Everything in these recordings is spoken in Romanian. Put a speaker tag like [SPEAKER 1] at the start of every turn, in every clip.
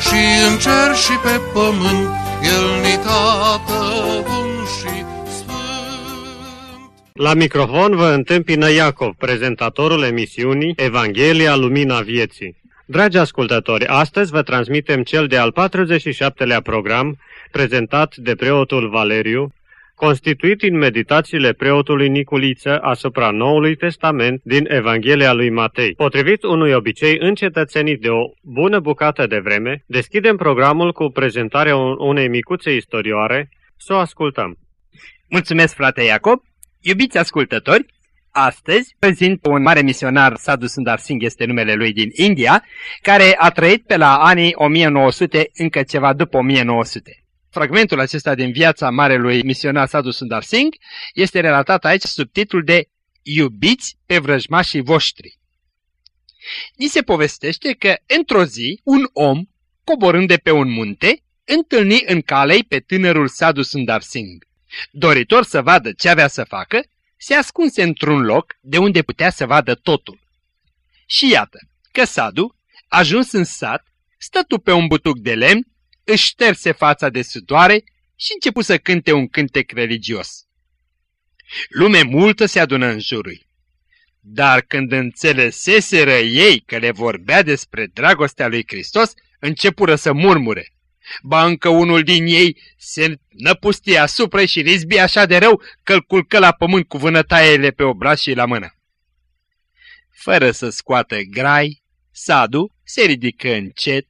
[SPEAKER 1] și în cer și pe pământ, El ni tată bun și sfânt.
[SPEAKER 2] La microfon vă întâmpină Iacov, prezentatorul emisiunii Evanghelia Lumina Vieții. Dragi ascultători, astăzi vă transmitem cel de al 47-lea program prezentat de preotul Valeriu, constituit din meditațiile preotului Niculiță asupra Noului Testament din Evanghelia lui Matei. Potrivit unui obicei încetățenit de o bună bucată de vreme, deschidem programul cu prezentarea unei micuțe istorioare, să o ascultăm.
[SPEAKER 3] Mulțumesc, frate Iacob! Iubiți ascultători, astăzi prezint un mare misionar, Sadhu Sundar Singh este numele lui din India, care a trăit pe la anii 1900, încă ceva după 1900. Fragmentul acesta din viața marelui misionar Sadhu Sundar Singh este relatat aici sub titlul de Iubiți pe vrăjmașii voștri. Ni se povestește că într-o zi un om, coborând de pe un munte, întâlni în calei pe tânărul Sadhu Sundar Singh. Doritor să vadă ce avea să facă, se ascunse într-un loc de unde putea să vadă totul. Și iată că Sadu, ajuns în sat, stătu pe un butuc de lemn își șterse fața de sudoare și începu să cânte un cântec religios. Lume multă se adună în jurul. Dar când înțeleseseră ei că le vorbea despre dragostea lui Hristos, începură să murmure. Ba încă unul din ei se năpustie asupra și rizbi așa de rău că îl culcă la pământ cu vânătaiele pe obraz și la mână. Fără să scoată grai, Sadu se ridică încet,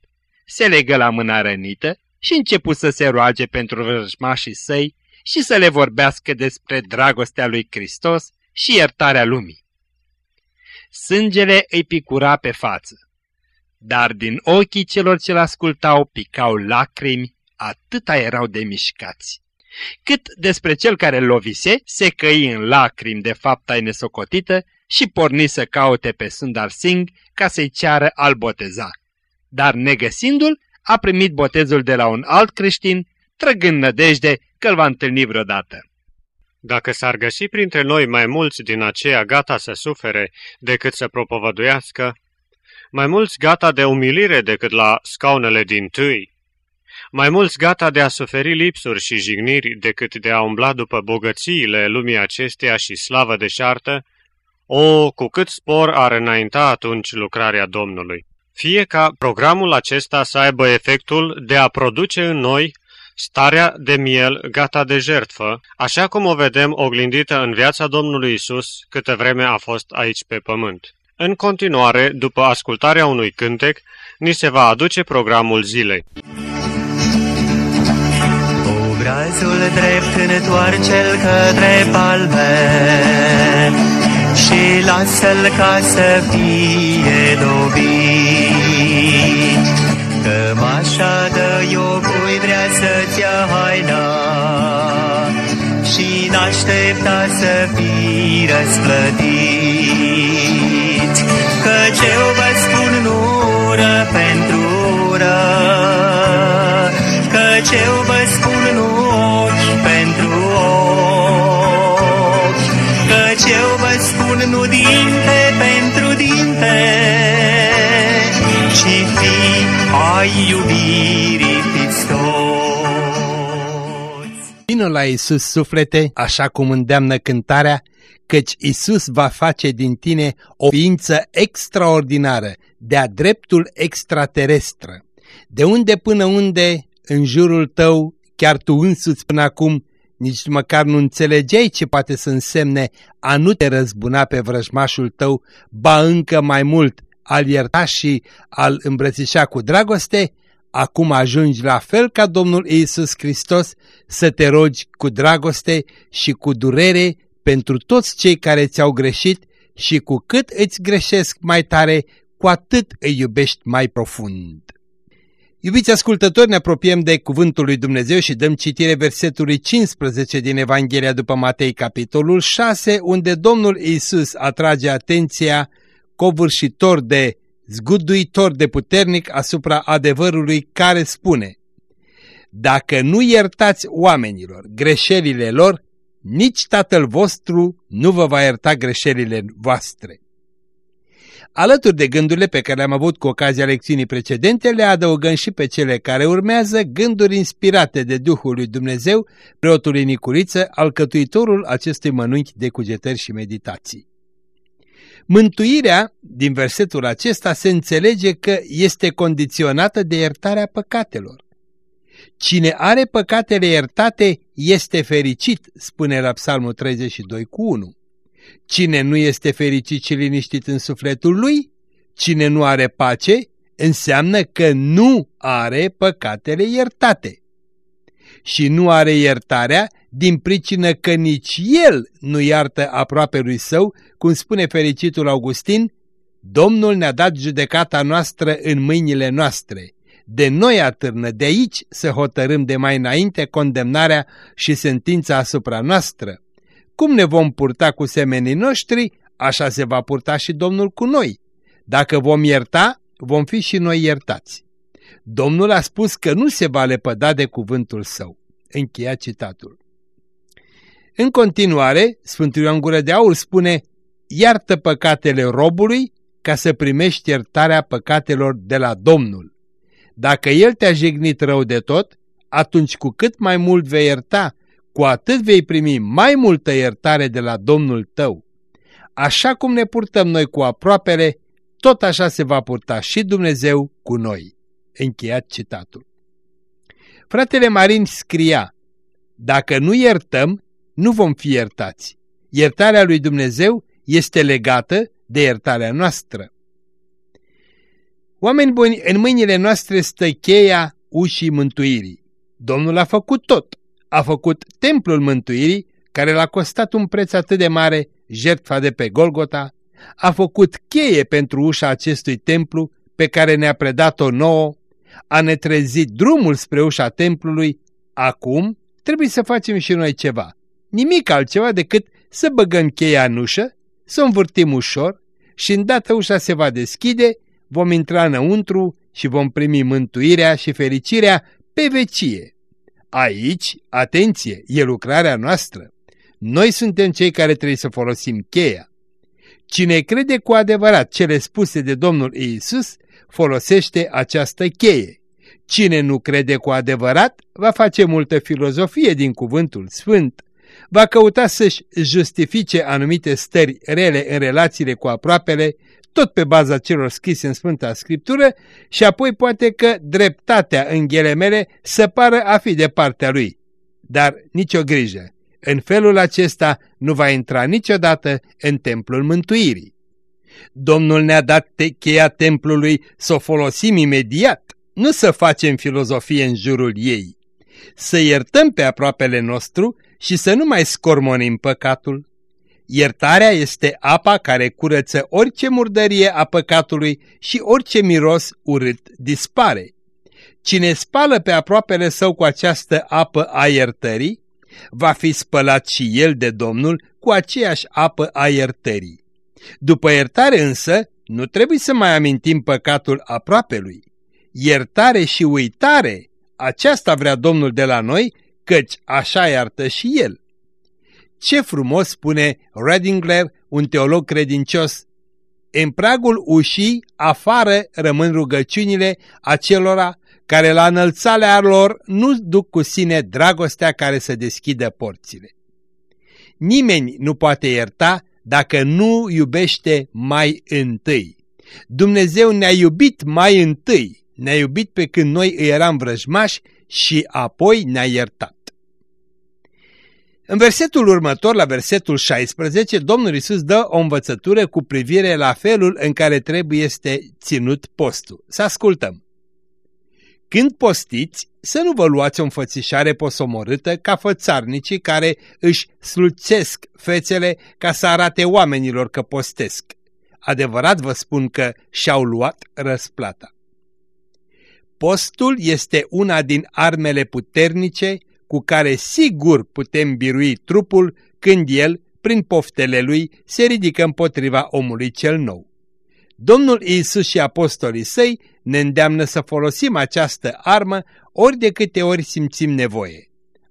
[SPEAKER 3] se legă la mâna rănită și începu să se roage pentru vrăjmașii săi și să le vorbească despre dragostea lui Hristos și iertarea lumii. Sângele îi picura pe față, dar din ochii celor ce-l ascultau picau lacrimi, atâta erau de mișcați. Cât despre cel care lovise, se căi în lacrimi de fapta nesocotită și porni să caute pe Sundar Singh ca să-i ceară al boteza dar negăsindu-l, a primit botezul de la un alt creștin, trăgând nădejde că îl va întâlni vreodată.
[SPEAKER 2] Dacă s-ar găsi printre noi mai mulți din aceia gata să sufere decât să propovăduiască, mai mulți gata de umilire decât la scaunele din tâi, mai mulți gata de a suferi lipsuri și jigniri decât de a umbla după bogățiile lumii acesteia și slavă deșartă, o, cu cât spor ar înainta atunci lucrarea Domnului fie ca programul acesta să aibă efectul de a produce în noi starea de miel gata de jertfă, așa cum o vedem oglindită în viața Domnului Isus câte vreme a fost aici pe pământ. În continuare, după ascultarea unui cântec, ni se va aduce programul zilei.
[SPEAKER 4] Obrazul drept întoarce-l către palme și lasă-l ca să fie dobit. Haina Și n-aștepta să fii răsplătit. Căci eu vă spun nu ură pentru ură Căci eu vă spun nu ochi pentru ochi Căci eu vă spun nu dinte pentru dinte. Ci fi ai iubirii fiți
[SPEAKER 5] Vină la Isus suflete, așa cum îndeamnă cântarea, căci Isus va face din tine o ființă extraordinară, de-a dreptul extraterestră. De unde până unde, în jurul tău, chiar tu însuți până acum, nici măcar nu înțelegeai ce poate să însemne a nu te răzbuna pe vrăjmașul tău, ba încă mai mult, al ierta și al îmbrățișa cu dragoste, acum ajungi la fel ca Domnul Iisus Hristos să te rogi cu dragoste și cu durere pentru toți cei care ți-au greșit și cu cât îți greșesc mai tare, cu atât îi iubești mai profund.
[SPEAKER 3] Iubiți ascultători, ne apropiem de Cuvântul lui Dumnezeu și dăm citire versetului 15 din Evanghelia după Matei, capitolul 6, unde Domnul Isus atrage atenția covârșitor de zguduitor de puternic asupra adevărului care spune Dacă nu iertați oamenilor greșelile lor, nici Tatăl vostru nu vă va ierta greșelile voastre. Alături de gândurile pe care le-am avut cu ocazia lecțiunii precedente, le adăugăm și pe cele care urmează gânduri inspirate de Duhul lui Dumnezeu, preotului Nicuriță, alcătuitorul acestui mănânchi de cugetări și meditații. Mântuirea, din versetul acesta, se înțelege că este condiționată de iertarea păcatelor. Cine are păcatele iertate este fericit, spune la Psalmul 32 cu 1. Cine nu este fericit și liniștit în sufletul lui, cine nu are pace, înseamnă că nu are păcatele iertate. Și nu are iertarea din pricină că nici el nu iartă aproape lui său, cum spune fericitul Augustin, Domnul ne-a dat judecata noastră în mâinile noastre. De noi atârnă de aici să hotărâm de mai înainte condemnarea și sentința asupra noastră. Cum ne vom purta cu semenii noștri, așa se va purta și Domnul cu noi. Dacă vom ierta, vom fi și noi iertați. Domnul a spus că nu se va lepăda de cuvântul său. Încheia citatul. În continuare, Sfântul Ioan Gură de Aur spune, iartă păcatele robului ca să primești iertarea păcatelor de la Domnul. Dacă El te-a jignit rău de tot, atunci cu cât mai mult vei ierta, cu atât vei primi mai multă iertare de la Domnul tău. Așa cum ne purtăm noi cu aproapele, tot așa se va purta și Dumnezeu cu noi. Încheiat citatul. Fratele Marin scria, dacă nu iertăm, nu vom fi iertați. Iertarea lui Dumnezeu este legată de iertarea noastră. Oameni buni, în mâinile noastre stă cheia ușii mântuirii. Domnul a făcut tot. A făcut templul mântuirii, care l-a costat un preț atât de mare, jertfa de pe Golgota, a făcut cheie pentru ușa acestui templu pe care ne-a predat-o nouă, a ne trezit drumul spre ușa templului, acum trebuie să facem și noi ceva. Nimic altceva decât să băgăm cheia în ușă, să o învârtim ușor și îndată ușa se va deschide, vom intra înăuntru și vom primi mântuirea și fericirea pe vecie. Aici, atenție, e lucrarea noastră. Noi suntem cei care trebuie să folosim cheia. Cine crede cu adevărat cele spuse de Domnul Iisus, folosește această cheie. Cine nu crede cu adevărat, va face multă filozofie din cuvântul sfânt, va căuta să-și justifice anumite stări rele în relațiile cu aproapele, tot pe baza celor scrise în Sfânta Scriptură și apoi poate că dreptatea în ghelemele să pară a fi de partea lui. Dar nicio grijă, în felul acesta nu va intra niciodată în templul mântuirii. Domnul ne-a dat cheia templului să o folosim imediat, nu să facem filozofie în jurul ei. Să iertăm pe aproapele nostru și să nu mai scormonim păcatul. Iertarea este apa care curăță orice murdărie a păcatului și orice miros urât dispare. Cine spală pe aproapele său cu această apă a iertării, va fi spălat și el de Domnul cu aceeași apă a iertării. După iertare însă, nu trebuie să mai amintim păcatul aproapelui. Iertare și uitare, aceasta vrea Domnul de la noi, căci așa iartă și el. Ce frumos spune Redingler, un teolog credincios, în pragul ușii, afară rămân rugăciunile acelora care la înălțarea lor nu duc cu sine dragostea care să deschidă porțile. Nimeni nu poate ierta dacă nu iubește mai întâi. Dumnezeu ne-a iubit mai întâi, ne-a iubit pe când noi îi eram vrăjmași și apoi ne-a iertat. În versetul următor, la versetul 16, Domnul Isus dă o învățătură cu privire la felul în care trebuie este ținut postul. Să ascultăm. Când postiți, să nu vă luați o înfățișare posomorâtă ca fățarnicii care își sluțesc fețele ca să arate oamenilor că postesc. Adevărat vă spun că și-au luat răsplata. Postul este una din armele puternice cu care sigur putem birui trupul când el, prin poftele lui, se ridică împotriva omului cel nou. Domnul Iisus și apostolii săi ne îndeamnă să folosim această armă ori de câte ori simțim nevoie.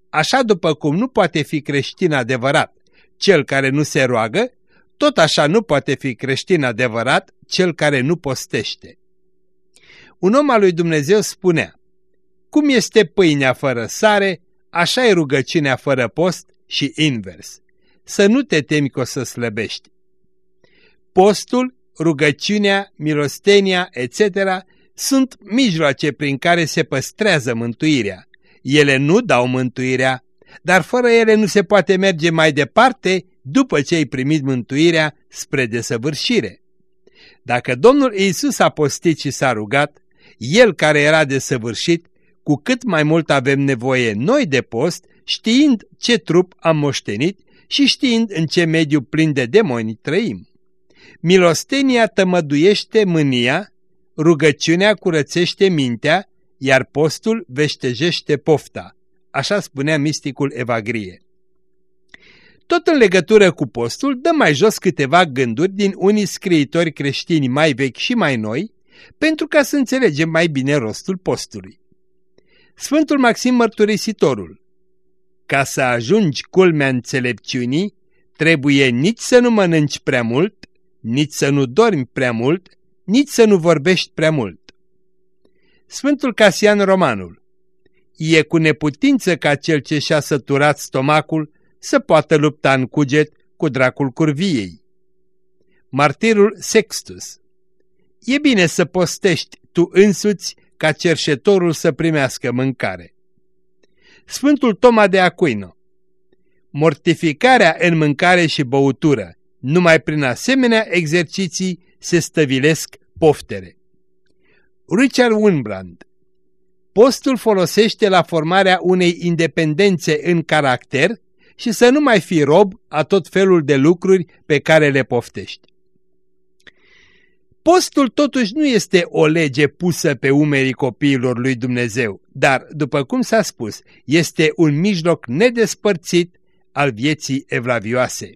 [SPEAKER 3] Așa după cum nu poate fi creștin adevărat cel care nu se roagă, tot așa nu poate fi creștin adevărat cel care nu postește. Un om al lui Dumnezeu spunea, cum este pâinea fără sare, așa e rugăciunea fără post și invers. Să nu te temi că o să slăbești. Postul, rugăciunea, milostenia, etc. sunt mijloace prin care se păstrează mântuirea. Ele nu dau mântuirea, dar fără ele nu se poate merge mai departe după ce ai primit mântuirea spre desăvârșire. Dacă Domnul Iisus a postit și s-a rugat, El care era desăvârșit, cu cât mai mult avem nevoie noi de post, știind ce trup am moștenit și știind în ce mediu plin de demoni trăim. Milostenia tămăduiește mânia, rugăciunea curățește mintea, iar postul veștejește pofta. Așa spunea misticul Evagrie. Tot în legătură cu postul, dă mai jos câteva gânduri din unii scriitori creștini mai vechi și mai noi, pentru ca să înțelegem mai bine rostul postului. Sfântul Maxim Mărturisitorul Ca să ajungi culmea înțelepciunii, trebuie nici să nu mănânci prea mult, nici să nu dormi prea mult, nici să nu vorbești prea mult. Sfântul Casian Romanul E cu neputință ca cel ce și-a săturat stomacul să poată lupta în cuget cu dracul curviei. Martirul Sextus E bine să postești tu însuți ca cerșetorul să primească mâncare. Sfântul Toma de Aquino Mortificarea în mâncare și băutură, numai prin asemenea exerciții se stăvilesc poftere. Richard Wimbrand Postul folosește la formarea unei independențe în caracter și să nu mai fii rob a tot felul de lucruri pe care le poftești. Postul totuși nu este o lege pusă pe umerii copiilor lui Dumnezeu, dar, după cum s-a spus, este un mijloc nedespărțit al vieții evlavioase.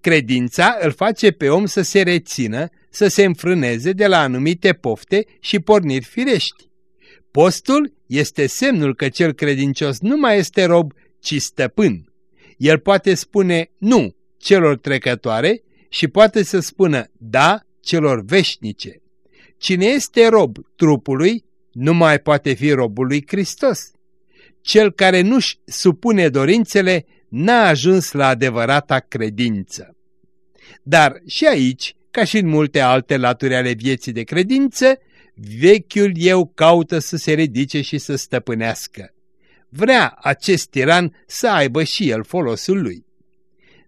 [SPEAKER 3] Credința îl face pe om să se rețină, să se înfrâneze de la anumite pofte și porniri firești. Postul este semnul că cel credincios nu mai este rob, ci stăpân. El poate spune nu celor trecătoare și poate să spună da celor veșnice. Cine este rob trupului nu mai poate fi robul lui Hristos. Cel care nu-și supune dorințele n-a ajuns la adevărata credință. Dar și aici, ca și în multe alte laturi ale vieții de credință, vechiul eu caută să se ridice și să stăpânească. Vrea acest tiran să aibă și el folosul lui.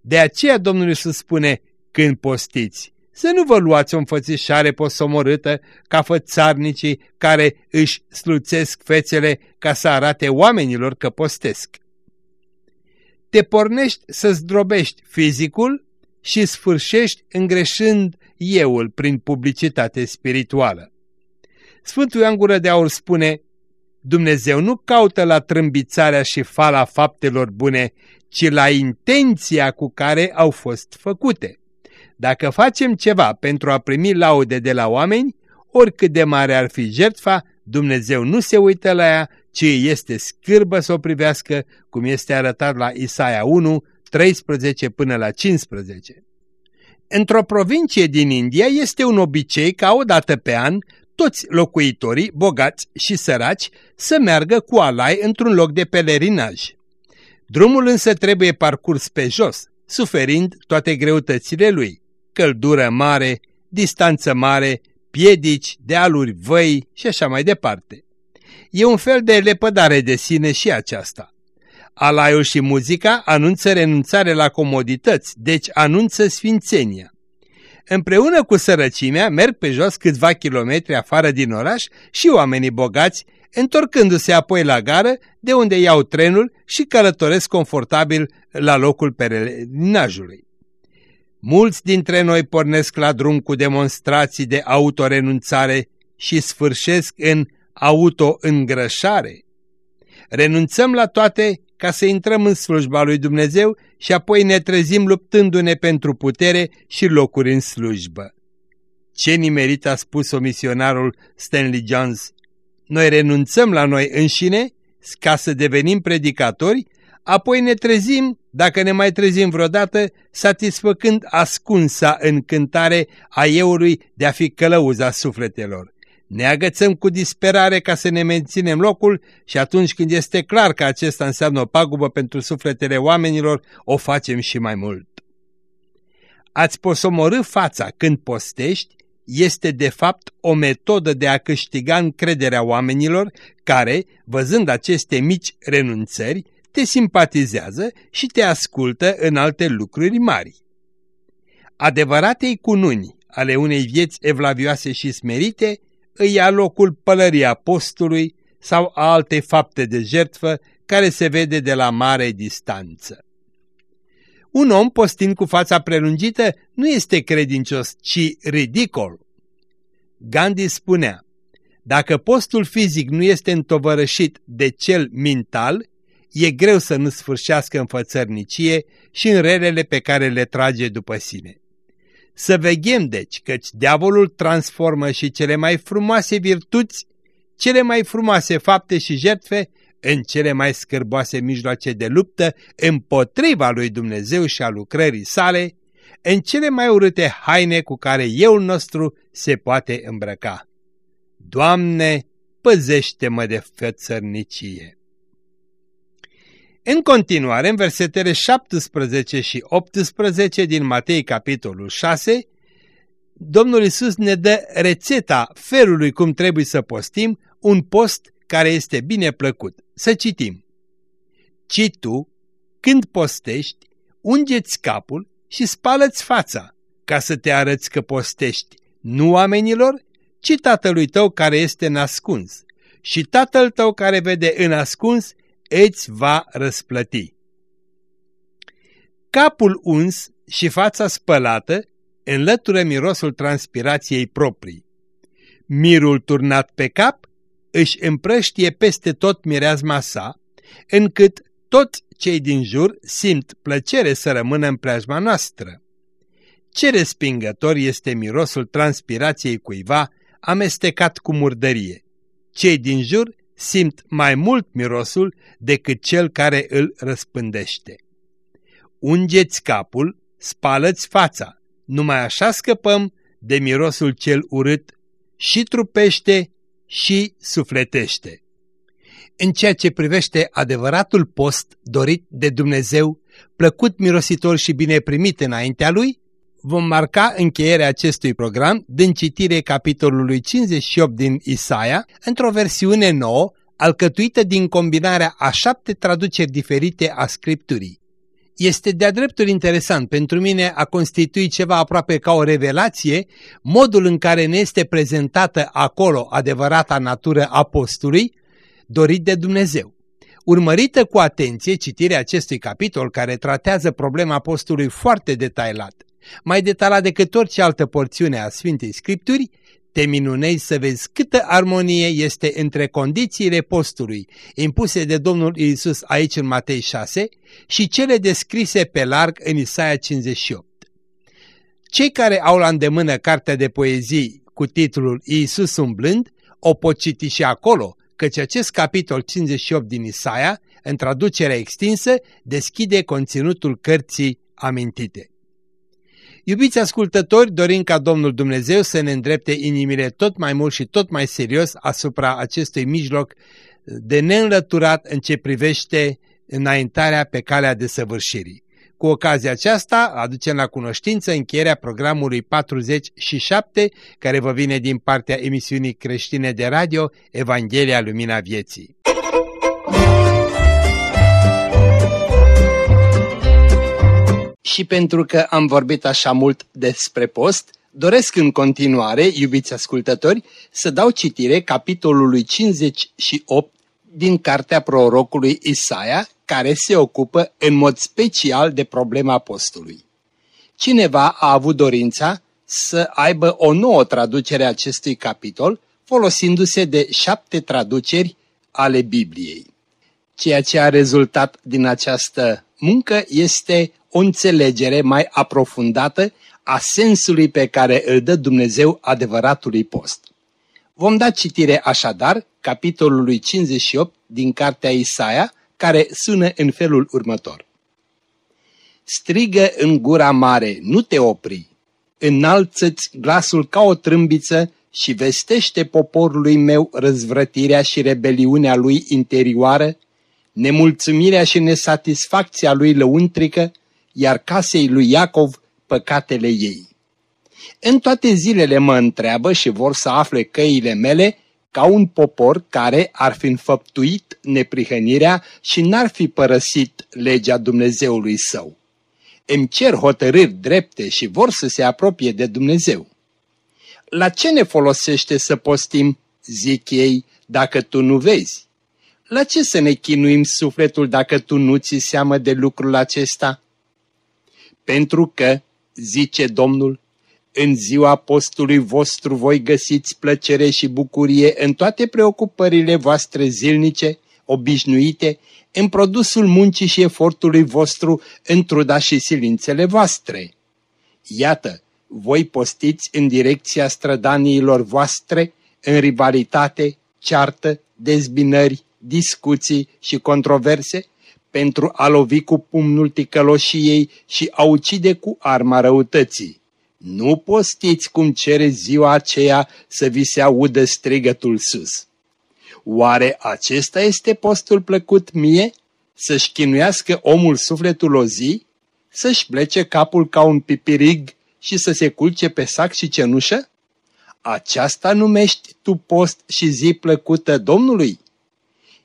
[SPEAKER 3] De aceea Domnul Iisus spune, când postiți, să nu vă luați o înfățișare posomorâtă ca fățarnicii care își sluțesc fețele ca să arate oamenilor că postesc. Te pornești să zdrobești fizicul și sfârșești îngreșând euul prin publicitate spirituală. Sfântul Ioan Gură de Aur spune, Dumnezeu nu caută la trâmbițarea și fala faptelor bune, ci la intenția cu care au fost făcute. Dacă facem ceva pentru a primi laude de la oameni, oricât de mare ar fi jertfa, Dumnezeu nu se uită la ea, ci este scârbă să o privească, cum este arătat la Isaia 1, 13 până la 15. Într-o provincie din India este un obicei ca o dată pe an toți locuitorii, bogați și săraci, să meargă cu alai într-un loc de pelerinaj. Drumul însă trebuie parcurs pe jos, suferind toate greutățile lui, căldură mare, distanță mare, piedici, dealuri, văi și așa mai departe. E un fel de lepădare de sine și aceasta. Alaiul și muzica anunță renunțare la comodități, deci anunță sfințenia. Împreună cu sărăcimea merg pe jos câțiva kilometri afară din oraș și oamenii bogați, întorcându-se apoi la gară, de unde iau trenul și călătoresc confortabil la locul pelerinajului. Mulți dintre noi pornesc la drum cu demonstrații de autorenunțare și sfârșesc în auto-îngrășare. Renunțăm la toate ca să intrăm în slujba lui Dumnezeu și apoi ne trezim luptându-ne pentru putere și locuri în slujbă. Ce nimerit a spus-o misionarul Stanley Jones? Noi renunțăm la noi înșine ca să devenim predicatori, apoi ne trezim, dacă ne mai trezim vreodată, satisfăcând ascunsa încântare a eului de a fi călăuza sufletelor. Ne agățăm cu disperare ca să ne menținem locul și atunci când este clar că acesta înseamnă o pagubă pentru sufletele oamenilor, o facem și mai mult. Ați posomorâ fața când postești este de fapt o metodă de a câștiga încrederea oamenilor care, văzând aceste mici renunțări, te simpatizează și te ascultă în alte lucruri mari. Adevăratei cununi ale unei vieți evlavioase și smerite îi ia locul pălării apostului sau a alte fapte de jertfă care se vede de la mare distanță. Un om postind cu fața prelungită nu este credincios, ci ridicol. Gandhi spunea, dacă postul fizic nu este întovărășit de cel mental, e greu să nu sfârșească în fățărnicie și în relele pe care le trage după sine. Să veghem deci căci diavolul transformă și cele mai frumoase virtuți, cele mai frumoase fapte și jertfe în cele mai scârboase mijloace de luptă împotriva lui Dumnezeu și a lucrării sale, în cele mai urâte haine cu care euul nostru se poate îmbrăca. Doamne, păzește-mă de fățărnicie! În continuare, în versetele 17 și 18 din Matei capitolul 6, Domnul Isus ne dă rețeta felului cum trebuie să postim, un post care este bine plăcut. Să citim. Ci tu, când postești, ungeți capul și spală-ți fața, ca să te arăți că postești, nu oamenilor, ci tatălui tău care este nascuns. Și tatăl tău care vede în ascuns îți va răsplăti. Capul uns și fața spălată înlătură mirosul transpirației proprii. Mirul turnat pe cap își împrăștie peste tot mireazma sa, încât toți cei din jur simt plăcere să rămână în preajma noastră. Ce respingător este mirosul transpirației cuiva amestecat cu murdărie. Cei din jur simt mai mult mirosul decât cel care îl răspândește. Ungeți capul, spală-ți fața, numai așa scăpăm de mirosul cel urât și trupește și sufletește. În ceea ce privește adevăratul post dorit de Dumnezeu, plăcut mirositor și bine primit înaintea Lui, vom marca încheierea acestui program din citire capitolului 58 din Isaia, într-o versiune nouă, alcătuită din combinarea a șapte traduceri diferite a Scripturii. Este de-a dreptul interesant pentru mine a constitui ceva aproape ca o revelație modul în care ne este prezentată acolo adevărata natură a postului dorit de Dumnezeu. Urmărită cu atenție citirea acestui capitol care tratează problema postului foarte detailat, mai detaliat decât orice altă porțiune a Sfintei Scripturi, te minunezi să vezi câtă armonie este între condițiile postului impuse de Domnul Iisus aici în Matei 6 și cele descrise pe larg în Isaia 58. Cei care au la îndemână cartea de poezii cu titlul Iisus umblând o pot citi și acolo, căci acest capitol 58 din Isaia, în traducerea extinsă, deschide conținutul cărții amintite. Iubiți ascultători, dorim ca Domnul Dumnezeu să ne îndrepte inimile tot mai mult și tot mai serios asupra acestui mijloc de neînlăturat în ce privește înaintarea pe calea de săvârșirii. Cu ocazia aceasta aducem la cunoștință încheierea programului 47 care vă vine din partea emisiunii creștine de radio Evanghelia Lumina Vieții. Și pentru că am vorbit așa mult despre post, doresc în continuare, iubiți ascultători, să dau citire capitolului 58 din cartea prorocului Isaia, care se ocupă în mod special de problema postului. Cineva a avut dorința să aibă o nouă traducere a acestui capitol, folosindu-se de șapte traduceri ale Bibliei. Ceea ce a rezultat din această muncă este o înțelegere mai aprofundată a sensului pe care îl dă Dumnezeu adevăratului post. Vom da citire așadar capitolului 58 din cartea Isaia, care sună în felul următor. Strigă în gura mare, nu te opri, înalță-ți glasul ca o trâmbiță și vestește poporului meu răzvrătirea și rebeliunea lui interioară, nemulțumirea și nesatisfacția lui lăuntrică, iar casei lui Iacov păcatele ei. În toate zilele mă întreabă și vor să afle căile mele ca un popor care ar fi înfăptuit neprihănirea și n-ar fi părăsit legea Dumnezeului său. Îmi cer hotărâri drepte și vor să se apropie de Dumnezeu. La ce ne folosește să postim, zic ei, dacă tu nu vezi? La ce să ne chinuim sufletul dacă tu nu ți seamă de lucrul acesta? Pentru că, zice Domnul, în ziua postului vostru voi găsiți plăcere și bucurie în toate preocupările voastre zilnice, obișnuite, în produsul muncii și efortului vostru, în truda și silințele voastre. Iată, voi postiți în direcția strădaniilor voastre, în rivalitate, ceartă, dezbinări, discuții și controverse, pentru a lovi cu pumnul ticăloșiei și a ucide cu arma răutății. Nu postiți cum cere ziua aceea să vi se audă strigătul sus. Oare acesta este postul plăcut mie? Să-și chinuiască omul sufletul o zi? Să-și plece capul ca un pipirig și să se culce pe sac și cenușă? Aceasta numești tu post și zi plăcută Domnului?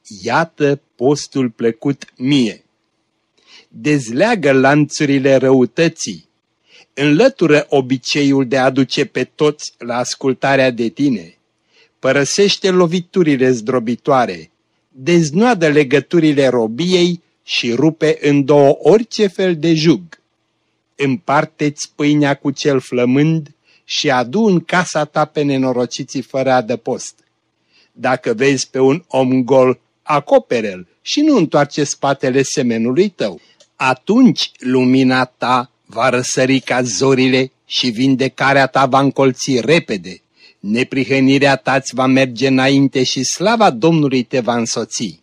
[SPEAKER 3] Iată postul plăcut mie. Dezleagă lanțurile răutății, înlătură obiceiul de a aduce pe toți la ascultarea de tine, părăsește loviturile zdrobitoare, deznoadă legăturile robiei și rupe în două orice fel de jug. Împarte-ți pâinea cu cel flămând și adu în casa ta pe nenorociții fără adăpost. Dacă vezi pe un om gol, acopere-l și nu întoarce spatele semenului tău. Atunci lumina ta va răsări ca zorile și vindecarea ta va încolți repede. Neprihănirea ta îți va merge înainte și slava Domnului te va însoți.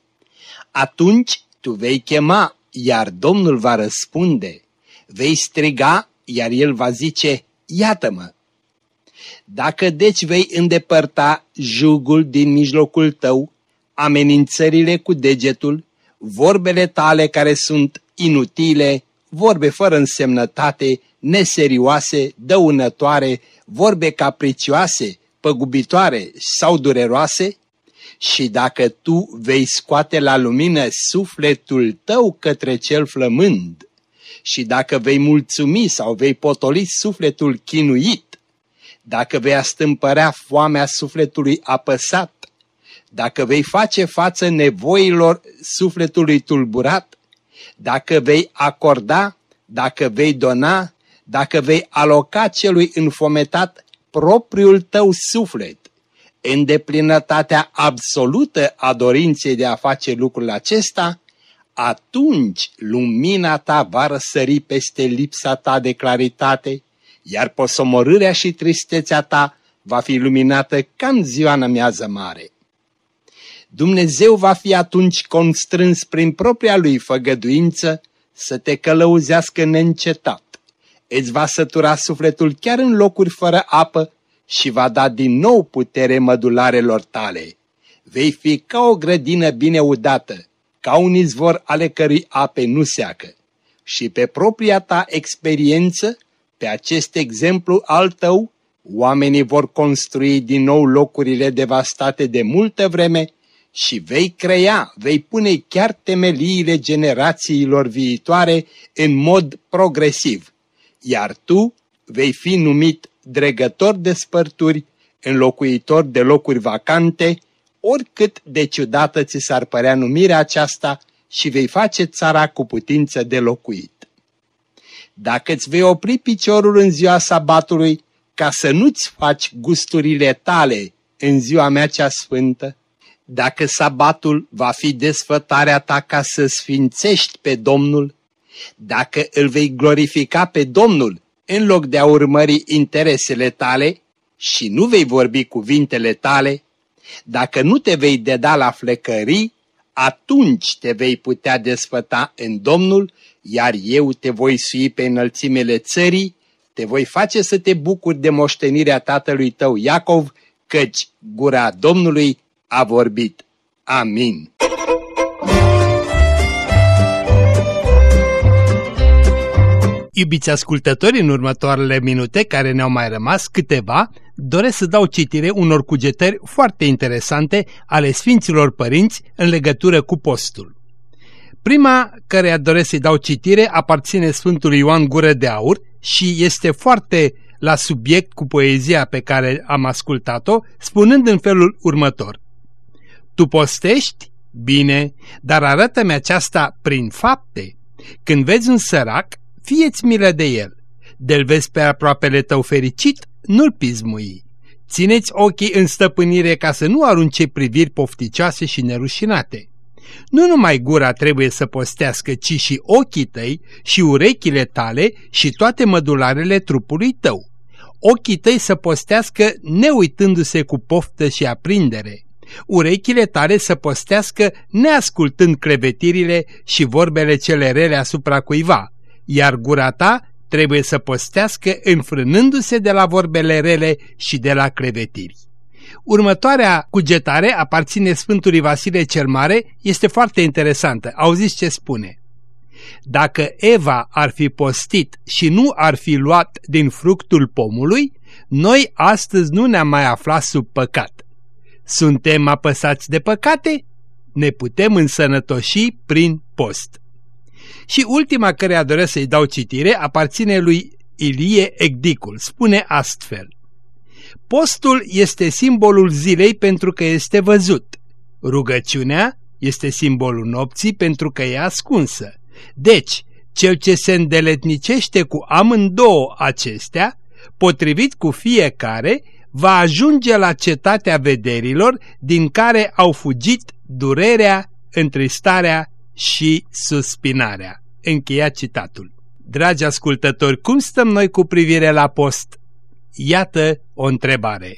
[SPEAKER 3] Atunci tu vei chema, iar Domnul va răspunde. Vei striga, iar El va zice, iată-mă. Dacă deci vei îndepărta jugul din mijlocul tău, amenințările cu degetul, vorbele tale care sunt inutile, vorbe fără însemnătate, neserioase, dăunătoare, vorbe capricioase, păgubitoare sau dureroase? Și dacă tu vei scoate la lumină sufletul tău către cel flămând, și dacă vei mulțumi sau vei potoli sufletul chinuit, dacă vei astâmpărea foamea sufletului apăsat, dacă vei face față nevoilor sufletului tulburat, dacă vei acorda, dacă vei dona, dacă vei aloca celui înfometat propriul tău suflet, în deplinătatea absolută a dorinței de a face lucrul acesta, atunci lumina ta va răsări peste lipsa ta de claritate, iar posomorârea și tristețea ta va fi luminată ca în ziua nămează mare. Dumnezeu va fi atunci constrâns prin propria lui făgăduință să te călăuzească neîncetat. Îți va sătura sufletul chiar în locuri fără apă și va da din nou putere mădularelor tale. Vei fi ca o grădină bine udată, ca un izvor ale cărui ape nu seacă. Și pe propria ta experiență, pe acest exemplu al tău, oamenii vor construi din nou locurile devastate de multă vreme și vei crea, vei pune chiar temeliile generațiilor viitoare în mod progresiv, iar tu vei fi numit dregător de spărturi, înlocuitor de locuri vacante, oricât de ciudată ți s-ar părea numirea aceasta și vei face țara cu putință de locuit. Dacă îți vei opri piciorul în ziua sabatului, ca să nu-ți faci gusturile tale în ziua mea cea sfântă, dacă sabatul va fi desfătarea ta ca să sfințești pe Domnul, dacă îl vei glorifica pe Domnul în loc de a urmări interesele tale și nu vei vorbi cuvintele tale, dacă nu te vei deda la flecării, atunci te vei putea desfăta în Domnul, iar eu te voi sui pe înălțimele țării, te voi face să te bucuri de moștenirea tatălui tău Iacov, căci gura Domnului a vorbit. Amin. Iubiți ascultători, în următoarele minute care ne-au mai rămas câteva, doresc să dau citire unor cugetări foarte interesante ale Sfinților Părinți în legătură cu postul. Prima care doresc să-i dau citire aparține Sfântului Ioan Gură de Aur și este foarte la subiect cu poezia pe care am ascultat-o, spunând în felul următor. Tu postești? Bine, dar arată-mi aceasta prin fapte. Când vezi un sărac, fieți milă de el. Del vezi pe aproapele tău fericit, nu-l pismui. Țineți ochii în stăpânire ca să nu arunce priviri pofticioase și nerușinate. Nu numai gura trebuie să postească, ci și ochii tăi și urechile tale și toate mădularele trupului tău. Ochii tăi să postească neuitându-se cu poftă și aprindere. Urechile tale să postească neascultând crevetirile și vorbele cele rele asupra cuiva, iar gura ta trebuie să postească înfrânându-se de la vorbele rele și de la crevetiri. Următoarea cugetare aparține Sfântului Vasile cel Mare, este foarte interesantă. Auziți ce spune? Dacă Eva ar fi postit și nu ar fi luat din fructul pomului, noi astăzi nu ne-am mai aflat sub păcat. Suntem apăsați de păcate? Ne putem însănătoși prin post. Și ultima care doresc să-i dau citire aparține lui Ilie Egdicul. Spune astfel. Postul este simbolul zilei pentru că este văzut. Rugăciunea este simbolul nopții pentru că e ascunsă. Deci, cel ce se îndeletnicește cu amândouă acestea, potrivit cu fiecare, va ajunge la cetatea vederilor din care au fugit durerea, întristarea și suspinarea. Încheia citatul. Dragi ascultători, cum stăm noi cu privire la post? Iată o întrebare.